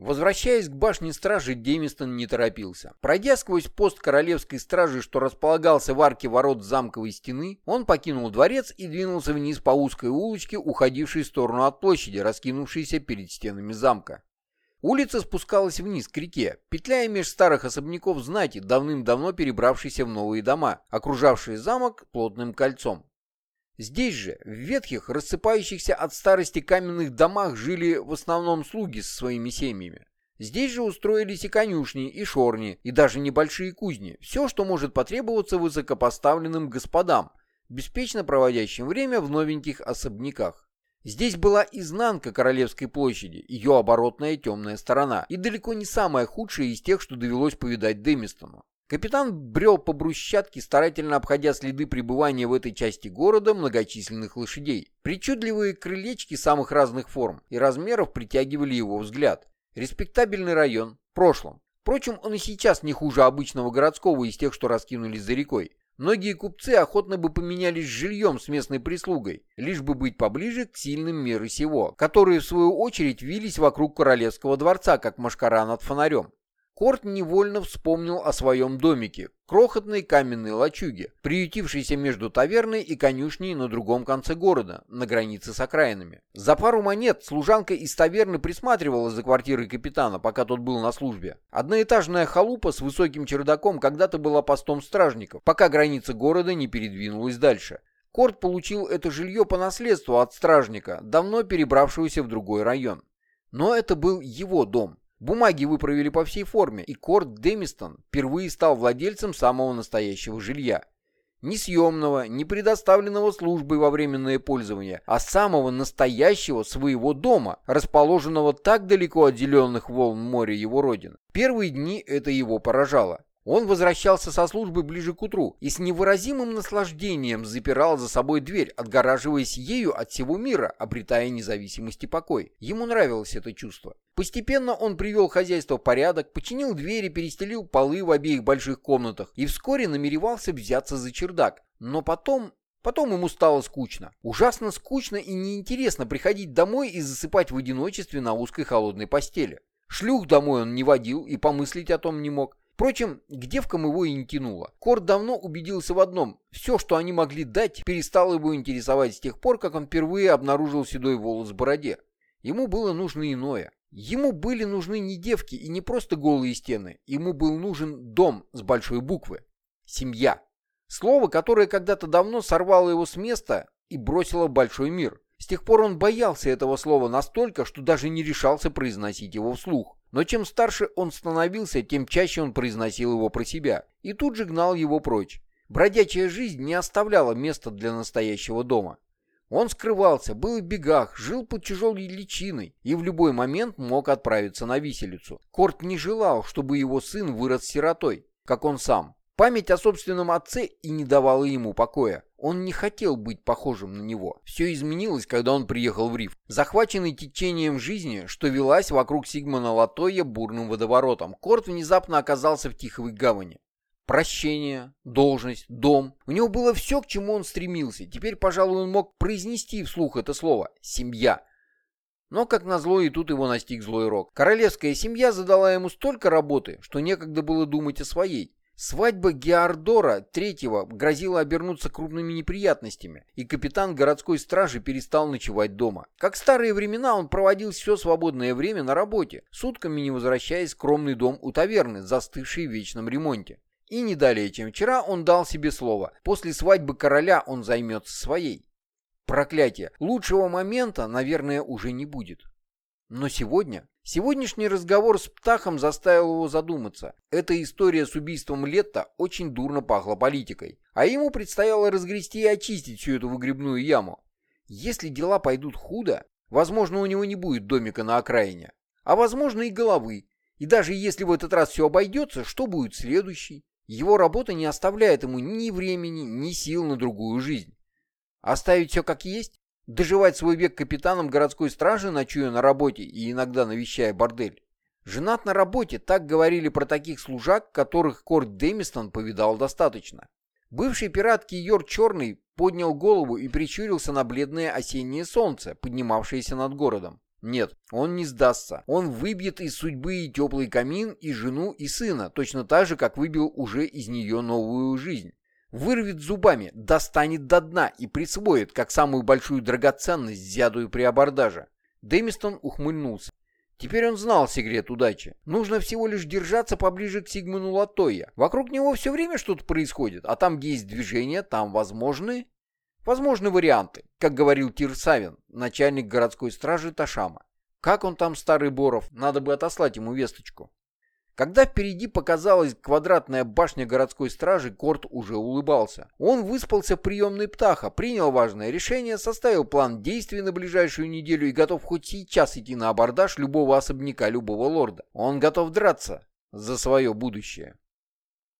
Возвращаясь к башне стражи, Демистон не торопился. Пройдя сквозь пост королевской стражи, что располагался в арке ворот замковой стены, он покинул дворец и двинулся вниз по узкой улочке, уходившей в сторону от площади, раскинувшейся перед стенами замка. Улица спускалась вниз к реке, петляя меж старых особняков знати, давным-давно перебравшейся в новые дома, окружавшие замок плотным кольцом. Здесь же, в ветхих, рассыпающихся от старости каменных домах жили в основном слуги со своими семьями. Здесь же устроились и конюшни, и шорни, и даже небольшие кузни. Все, что может потребоваться высокопоставленным господам, беспечно проводящим время в новеньких особняках. Здесь была изнанка Королевской площади, ее оборотная темная сторона, и далеко не самая худшая из тех, что довелось повидать Демистону. Капитан брел по брусчатке, старательно обходя следы пребывания в этой части города многочисленных лошадей. Причудливые крылечки самых разных форм и размеров притягивали его взгляд. Респектабельный район. В прошлом. Впрочем, он и сейчас не хуже обычного городского из тех, что раскинулись за рекой. Многие купцы охотно бы поменялись жильем с местной прислугой, лишь бы быть поближе к сильным мира сего, которые в свою очередь вились вокруг королевского дворца, как машкара над фонарем. Корт невольно вспомнил о своем домике, крохотной каменной лачуге, приютившейся между таверной и конюшней на другом конце города, на границе с окраинами. За пару монет служанка из таверны присматривала за квартирой капитана, пока тот был на службе. Одноэтажная халупа с высоким чердаком когда-то была постом стражников, пока граница города не передвинулась дальше. Корт получил это жилье по наследству от стражника, давно перебравшегося в другой район. Но это был его дом. Бумаги выправили по всей форме, и Корт Демистон впервые стал владельцем самого настоящего жилья. Не съемного, не предоставленного службой во временное пользование, а самого настоящего своего дома, расположенного так далеко от зеленых волн моря его родины. Первые дни это его поражало. Он возвращался со службы ближе к утру и с невыразимым наслаждением запирал за собой дверь, отгораживаясь ею от всего мира, обретая независимость и покой. Ему нравилось это чувство. Постепенно он привел хозяйство в порядок, починил двери, перестелил полы в обеих больших комнатах и вскоре намеревался взяться за чердак. Но потом Потом ему стало скучно. Ужасно скучно и неинтересно приходить домой и засыпать в одиночестве на узкой холодной постели. Шлюх домой он не водил и помыслить о том не мог. Впрочем, к девкам его и не тянуло. Корт давно убедился в одном. Все, что они могли дать, перестало его интересовать с тех пор, как он впервые обнаружил седой волос в бороде. Ему было нужно иное. Ему были нужны не девки и не просто голые стены. Ему был нужен дом с большой буквы. Семья. Слово, которое когда-то давно сорвало его с места и бросило большой мир. С тех пор он боялся этого слова настолько, что даже не решался произносить его вслух. Но чем старше он становился, тем чаще он произносил его про себя и тут же гнал его прочь. Бродячая жизнь не оставляла места для настоящего дома. Он скрывался, был в бегах, жил под тяжелой личиной и в любой момент мог отправиться на виселицу. Корт не желал, чтобы его сын вырос сиротой, как он сам. Память о собственном отце и не давала ему покоя. Он не хотел быть похожим на него. Все изменилось, когда он приехал в Риф. Захваченный течением жизни, что велась вокруг Сигмана Латоя бурным водоворотом, Корт внезапно оказался в Тиховой гавани. Прощение, должность, дом. У него было все, к чему он стремился. Теперь, пожалуй, он мог произнести вслух это слово «семья». Но, как назло, и тут его настиг злой рок. Королевская семья задала ему столько работы, что некогда было думать о своей. Свадьба Геордора III грозила обернуться крупными неприятностями, и капитан городской стражи перестал ночевать дома. Как в старые времена он проводил все свободное время на работе, сутками не возвращаясь в скромный дом у таверны, застывший в вечном ремонте. И не далее, чем вчера, он дал себе слово. После свадьбы короля он займется своей. Проклятие. Лучшего момента, наверное, уже не будет. Но сегодня Сегодняшний разговор с Птахом заставил его задуматься. Эта история с убийством Летта очень дурно пахла политикой, а ему предстояло разгрести и очистить всю эту выгребную яму. Если дела пойдут худо, возможно, у него не будет домика на окраине, а возможно и головы. И даже если в этот раз все обойдется, что будет следующий? Его работа не оставляет ему ни времени, ни сил на другую жизнь. Оставить все как есть? Доживать свой век капитаном городской стражи, ночуя на работе и иногда навещая бордель. Женат на работе, так говорили про таких служак, которых Корт Демистон повидал достаточно. Бывший пират Киор Черный поднял голову и прищурился на бледное осеннее солнце, поднимавшееся над городом. Нет, он не сдастся. Он выбьет из судьбы и теплый камин, и жену, и сына, точно так же, как выбил уже из нее новую жизнь. Вырвет зубами, достанет до дна и присвоит, как самую большую драгоценность, зядую при абордаже. Дэмистон ухмыльнулся. Теперь он знал секрет удачи. Нужно всего лишь держаться поближе к Сигману Латоя. Вокруг него все время что-то происходит, а там, где есть движение, там возможны... Возможны варианты, как говорил Тир Савин, начальник городской стражи Ташама. Как он там, старый Боров, надо бы отослать ему весточку. Когда впереди показалась квадратная башня городской стражи, Корт уже улыбался. Он выспался приемной птаха, принял важное решение, составил план действий на ближайшую неделю и готов хоть сейчас идти на абордаж любого особняка любого лорда. Он готов драться за свое будущее.